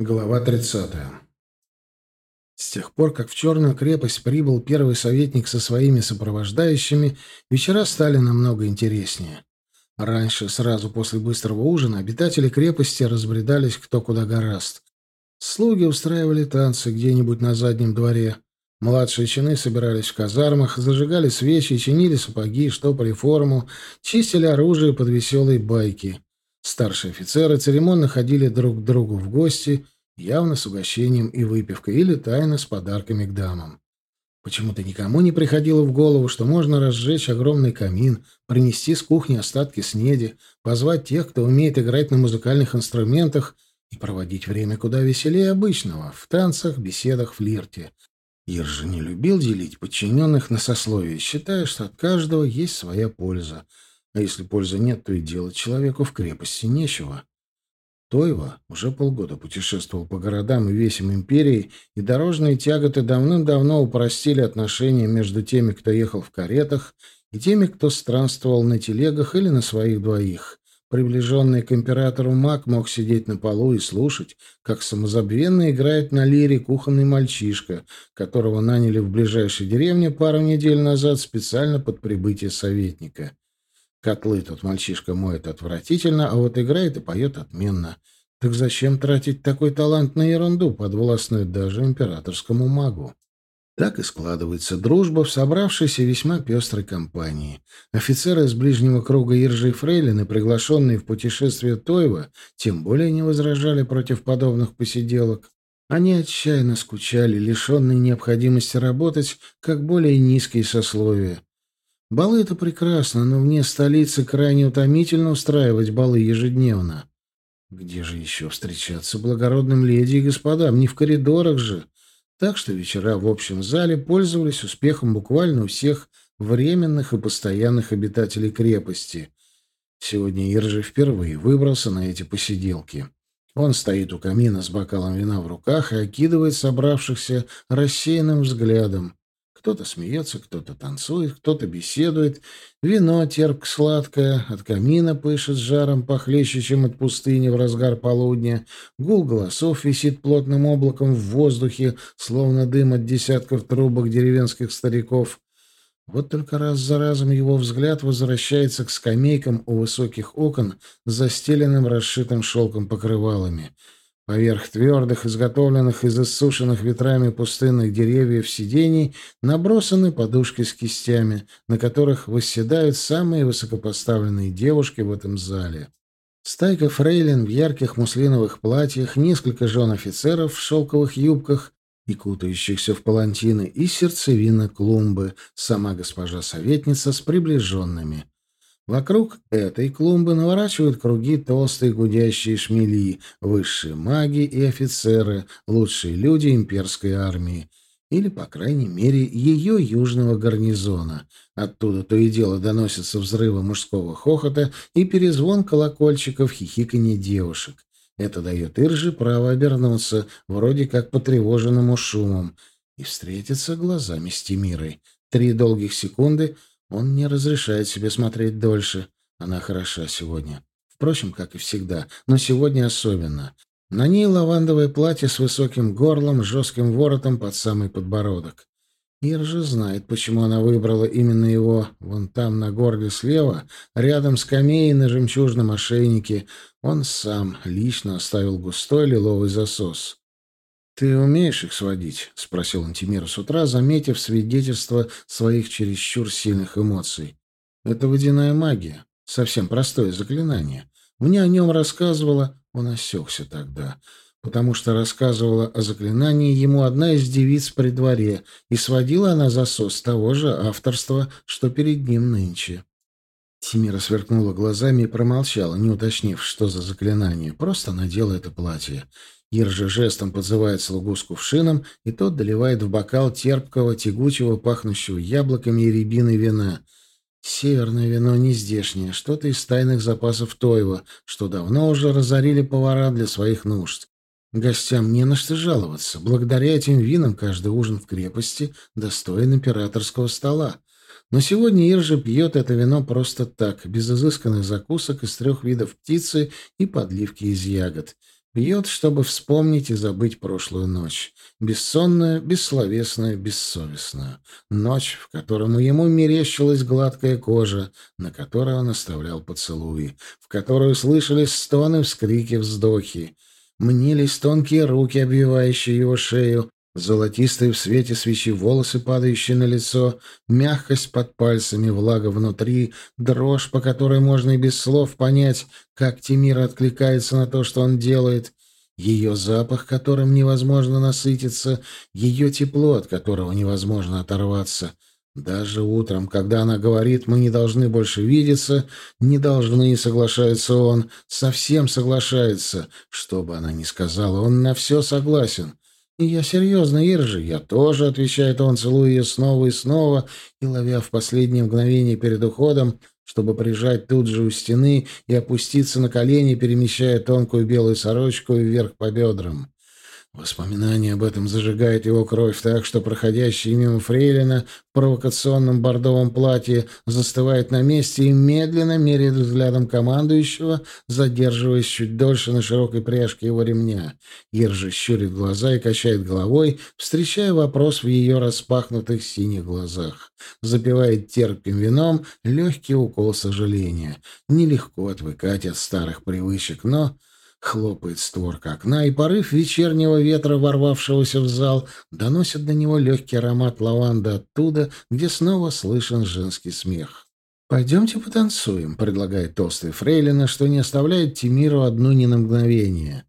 Глава 30. С тех пор, как в Черную крепость прибыл первый советник со своими сопровождающими, вечера стали намного интереснее. Раньше, сразу после быстрого ужина, обитатели крепости разбредались кто куда гораст. Слуги устраивали танцы где-нибудь на заднем дворе. Младшие чины собирались в казармах, зажигали свечи, чинили сапоги, штопали форму, чистили оружие под веселые байки — Старшие офицеры церемонно ходили друг к другу в гости, явно с угощением и выпивкой, или тайно с подарками к дамам. Почему-то никому не приходило в голову, что можно разжечь огромный камин, принести с кухни остатки снеди, позвать тех, кто умеет играть на музыкальных инструментах, и проводить время куда веселее обычного, в танцах, беседах, флирте. Ир же не любил делить подчиненных на сословия, считая, что от каждого есть своя польза — а если пользы нет, то и делать человеку в крепости нечего. Тойва уже полгода путешествовал по городам и весям империи, и дорожные тяготы давным-давно упростили отношения между теми, кто ехал в каретах, и теми, кто странствовал на телегах или на своих двоих. Приближенный к императору маг мог сидеть на полу и слушать, как самозабвенно играет на лире кухонный мальчишка, которого наняли в ближайшей деревне пару недель назад специально под прибытие советника. Котлы тот мальчишка моет отвратительно, а вот играет и поет отменно. Так зачем тратить такой талант на ерунду, подвластную даже императорскому магу? Так и складывается дружба в собравшейся весьма пестрой компании. Офицеры из ближнего круга Иржи и Фрейлины, приглашенные в путешествие Тойва, тем более не возражали против подобных посиделок. Они отчаянно скучали, лишенные необходимости работать, как более низкие сословия. Балы — это прекрасно, но вне столицы крайне утомительно устраивать балы ежедневно. Где же еще встречаться благородным леди и господам? Не в коридорах же. Так что вечера в общем зале пользовались успехом буквально у всех временных и постоянных обитателей крепости. Сегодня Иржи впервые выбрался на эти посиделки. Он стоит у камина с бокалом вина в руках и окидывает собравшихся рассеянным взглядом. Кто-то смеется, кто-то танцует, кто-то беседует. Вино терпко-сладкое, от камина пышет жаром похлеще, чем от пустыни в разгар полудня. Гул голосов висит плотным облаком в воздухе, словно дым от десятков трубок деревенских стариков. Вот только раз за разом его взгляд возвращается к скамейкам у высоких окон, застеленным расшитым шелком покрывалами — Поверх твердых, изготовленных из иссушенных ветрами пустынных деревьев сидений набросаны подушки с кистями, на которых восседают самые высокопоставленные девушки в этом зале. Стайка фрейлин в ярких муслиновых платьях, несколько жен офицеров в шелковых юбках и кутающихся в палантины, и сердцевина клумбы, сама госпожа-советница с приближенными — Вокруг этой клумбы наворачивают круги толстые гудящие шмели, высшие маги и офицеры, лучшие люди имперской армии. Или, по крайней мере, ее южного гарнизона. Оттуда то и дело доносятся взрывы мужского хохота и перезвон колокольчиков хихиканье девушек. Это дает Ирже право обернуться, вроде как потревоженному шумом, и встретиться глазами с Тимирой. Три долгих секунды — он не разрешает себе смотреть дольше. Она хороша сегодня. Впрочем, как и всегда, но сегодня особенно. На ней лавандовое платье с высоким горлом, жестким воротом под самый подбородок. Ир же знает, почему она выбрала именно его. Вон там, на горле слева, рядом с камеей на жемчужном ошейнике, он сам лично оставил густой лиловый засос. «Ты умеешь их сводить?» — спросил Антимир с утра, заметив свидетельство своих чересчур сильных эмоций. «Это водяная магия. Совсем простое заклинание. Мне о нем рассказывала...» Он осекся тогда, потому что рассказывала о заклинании ему одна из девиц при дворе, и сводила она засос того же авторства, что перед ним нынче. Тимира сверкнула глазами и промолчала, не уточнив, что за заклинание. Просто надела это платье. Ир же жестом подзывает слугу с кувшином, и тот доливает в бокал терпкого, тягучего, пахнущего яблоками и рябиной вина. Северное вино не здешнее, что-то из тайных запасов Тоева, что давно уже разорили повара для своих нужд. Гостям не на что жаловаться. Благодаря этим винам каждый ужин в крепости достоин императорского стола. Но сегодня Иржа пьет это вино просто так, без изысканных закусок из трех видов птицы и подливки из ягод — Пьет, чтобы вспомнить и забыть прошлую ночь. Бессонную, бессловесную, бессовестную. Ночь, в которой ему мерещилась гладкая кожа, на которой он оставлял поцелуи, в которой слышались стоны, вскрики, вздохи. Мнились тонкие руки, обвивающие его шею, Золотистые в свете свечи волосы, падающие на лицо, мягкость под пальцами, влага внутри, дрожь, по которой можно и без слов понять, как Тимир откликается на то, что он делает, ее запах, которым невозможно насытиться, ее тепло, от которого невозможно оторваться. Даже утром, когда она говорит, мы не должны больше видеться, не должны, соглашается он, совсем соглашается. Что бы она ни сказала, он на все согласен. Я серьезно, Иржи, я тоже, — отвечает он, целуя ее снова и снова, и ловя в последние мгновения перед уходом, чтобы прижать тут же у стены и опуститься на колени, перемещая тонкую белую сорочку вверх по бедрам. Воспоминание об этом зажигает его кровь так, что проходящий мимо Фрейлина в провокационном бордовом платье застывает на месте и медленно меряет взглядом командующего, задерживаясь чуть дольше на широкой пряжке его ремня. Ир щурит глаза и качает головой, встречая вопрос в ее распахнутых синих глазах. Запивает терпким вином легкий укол сожаления. Нелегко отвыкать от старых привычек, но... Хлопает створка окна, и порыв вечернего ветра, ворвавшегося в зал, доносит до него легкий аромат лаванды оттуда, где снова слышен женский смех. «Пойдемте потанцуем», — предлагает толстый фрейлина, что не оставляет Тимиру одну ни на мгновение.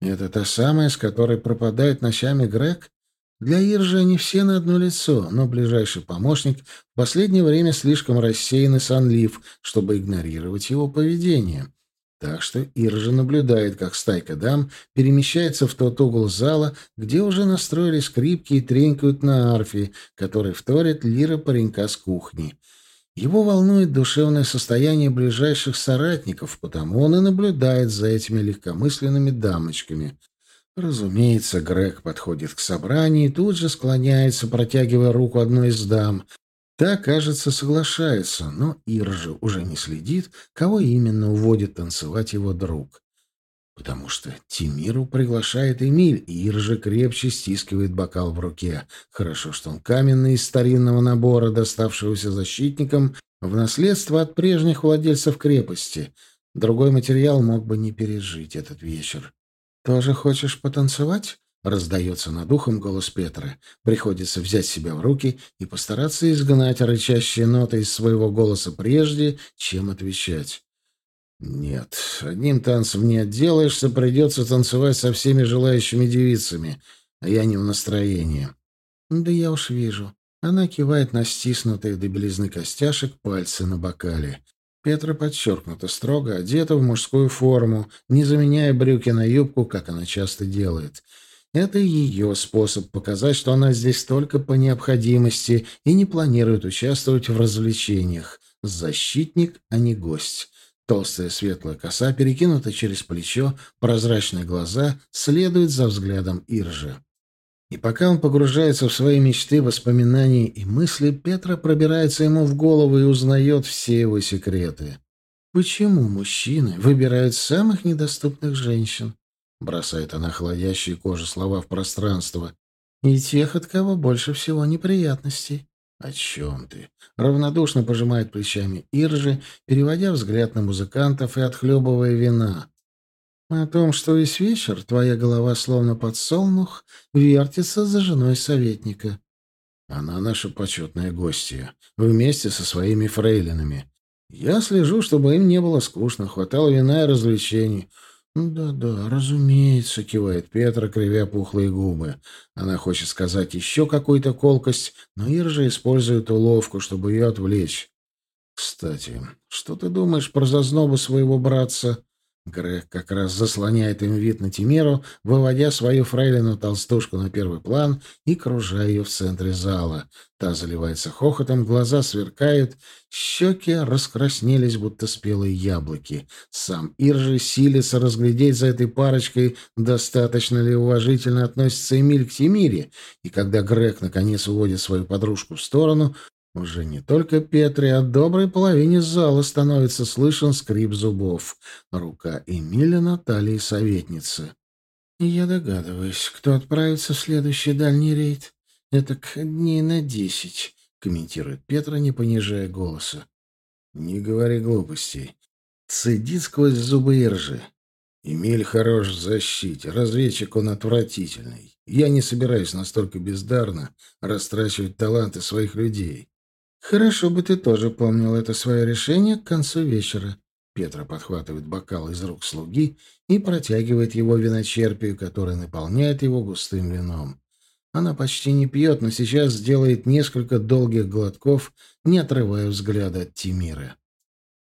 «Это та самая, с которой пропадает ночами Грег?» Для Иржи они все на одно лицо, но ближайший помощник в последнее время слишком рассеян и сонлив, чтобы игнорировать его поведение. Так что Иржа наблюдает, как стайка дам перемещается в тот угол зала, где уже настроили скрипки и тренькают на арфе, который вторит лира паренька с кухни. Его волнует душевное состояние ближайших соратников, потому он и наблюдает за этими легкомысленными дамочками. Разумеется, Грег подходит к собранию и тут же склоняется, протягивая руку одной из дам, Та, кажется, соглашается, но Иржи уже не следит, кого именно уводит танцевать его друг. Потому что Тимиру приглашает Эмиль, и Иржи крепче стискивает бокал в руке. Хорошо, что он каменный из старинного набора, доставшегося защитникам, в наследство от прежних владельцев крепости. Другой материал мог бы не пережить этот вечер. «Тоже хочешь потанцевать?» Раздается над ухом голос Петра. Приходится взять себя в руки и постараться изгнать рычащие ноты из своего голоса прежде, чем отвечать. «Нет, одним танцем не отделаешься, придется танцевать со всеми желающими девицами, а я не в настроении». «Да я уж вижу». Она кивает на стиснутые до белизны костяшек пальцы на бокале. Петра подчеркнуто строго одета в мужскую форму, не заменяя брюки на юбку, как она часто делает — это ее способ показать, что она здесь только по необходимости и не планирует участвовать в развлечениях. Защитник, а не гость. Толстая светлая коса перекинута через плечо, прозрачные глаза следуют за взглядом Иржи. И пока он погружается в свои мечты, воспоминания и мысли, Петра пробирается ему в голову и узнает все его секреты. Почему мужчины выбирают самых недоступных женщин? Бросает она холодящие кожи слова в пространство. И тех, от кого больше всего неприятностей. «О чем ты?» Равнодушно пожимает плечами Иржи, переводя взгляд на музыкантов и отхлебывая вина. «О том, что весь вечер твоя голова, словно подсолнух, вертится за женой советника». Она наша почетная гостья, вместе со своими фрейлинами. Я слежу, чтобы им не было скучно, хватало вина и развлечений. «Да-да, разумеется», — кивает Петра, кривя пухлые губы. Она хочет сказать еще какую-то колкость, но Иржа использует уловку, чтобы ее отвлечь. «Кстати, что ты думаешь про зазнобу своего братца?» Грег как раз заслоняет им вид на Тимеру, выводя свою фрейлину толстушку на первый план и кружая ее в центре зала. Та заливается хохотом, глаза сверкают, щеки раскраснелись, будто спелые яблоки. Сам Иржи силится разглядеть за этой парочкой, достаточно ли уважительно относится Эмиль к Тимире, и когда Грег наконец уводит свою подружку в сторону, уже не только Петре, а доброй половине зала становится слышен скрип зубов. Рука Эмиля на талии советницы. Я догадываюсь, кто отправится в следующий дальний рейд. Это к дней на десять, комментирует Петра, не понижая голоса. Не говори глупостей. Цедит сквозь зубы и. Эмиль хорош в защите, разведчик он отвратительный. Я не собираюсь настолько бездарно растрачивать таланты своих людей. Хорошо бы ты тоже помнил это свое решение к концу вечера. Петра подхватывает бокал из рук слуги и протягивает его виночерпию, который наполняет его густым вином. Она почти не пьет, но сейчас сделает несколько долгих глотков, не отрывая взгляда от Тимира.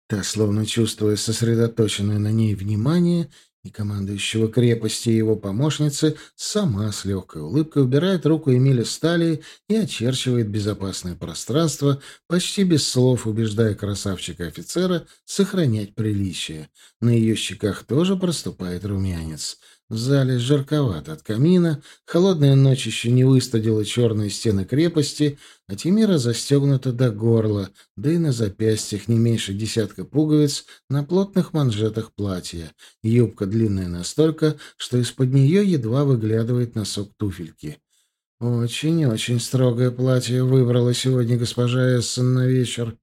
Та, словно чувствуя сосредоточенное на ней внимание, и командующего крепости и его помощницы, сама с легкой улыбкой убирает руку Эмиля Стали и очерчивает безопасное пространство, почти без слов убеждая красавчика-офицера сохранять приличие. На ее щеках тоже проступает румянец — в зале жарковато от камина, холодная ночь еще не выстудила черные стены крепости, а Тимира застегнута до горла, да и на запястьях не меньше десятка пуговиц на плотных манжетах платья. Юбка длинная настолько, что из-под нее едва выглядывает носок туфельки. Очень-очень строгое платье выбрала сегодня госпожа Эссон на вечер.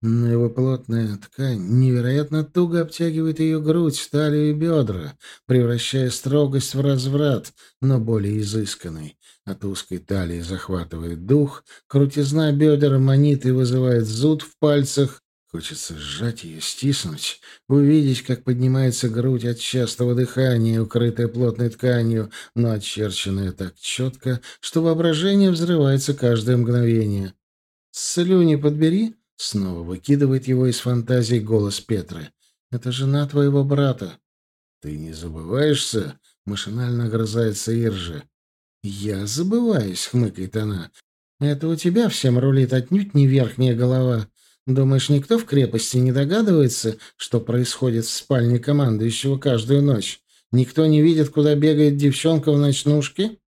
Но его плотная ткань невероятно туго обтягивает ее грудь, талию и бедра, превращая строгость в разврат, но более изысканный. От узкой талии захватывает дух, крутизна бедер манит и вызывает зуд в пальцах. Хочется сжать ее, стиснуть, увидеть, как поднимается грудь от частого дыхания, укрытая плотной тканью, но очерченная так четко, что воображение взрывается каждое мгновение. «Слюни подбери», Снова выкидывает его из фантазий голос Петры. «Это жена твоего брата». «Ты не забываешься?» — машинально огрызается Иржи. «Я забываюсь», — хмыкает она. «Это у тебя всем рулит отнюдь не верхняя голова. Думаешь, никто в крепости не догадывается, что происходит в спальне командующего каждую ночь? Никто не видит, куда бегает девчонка в ночнушке?»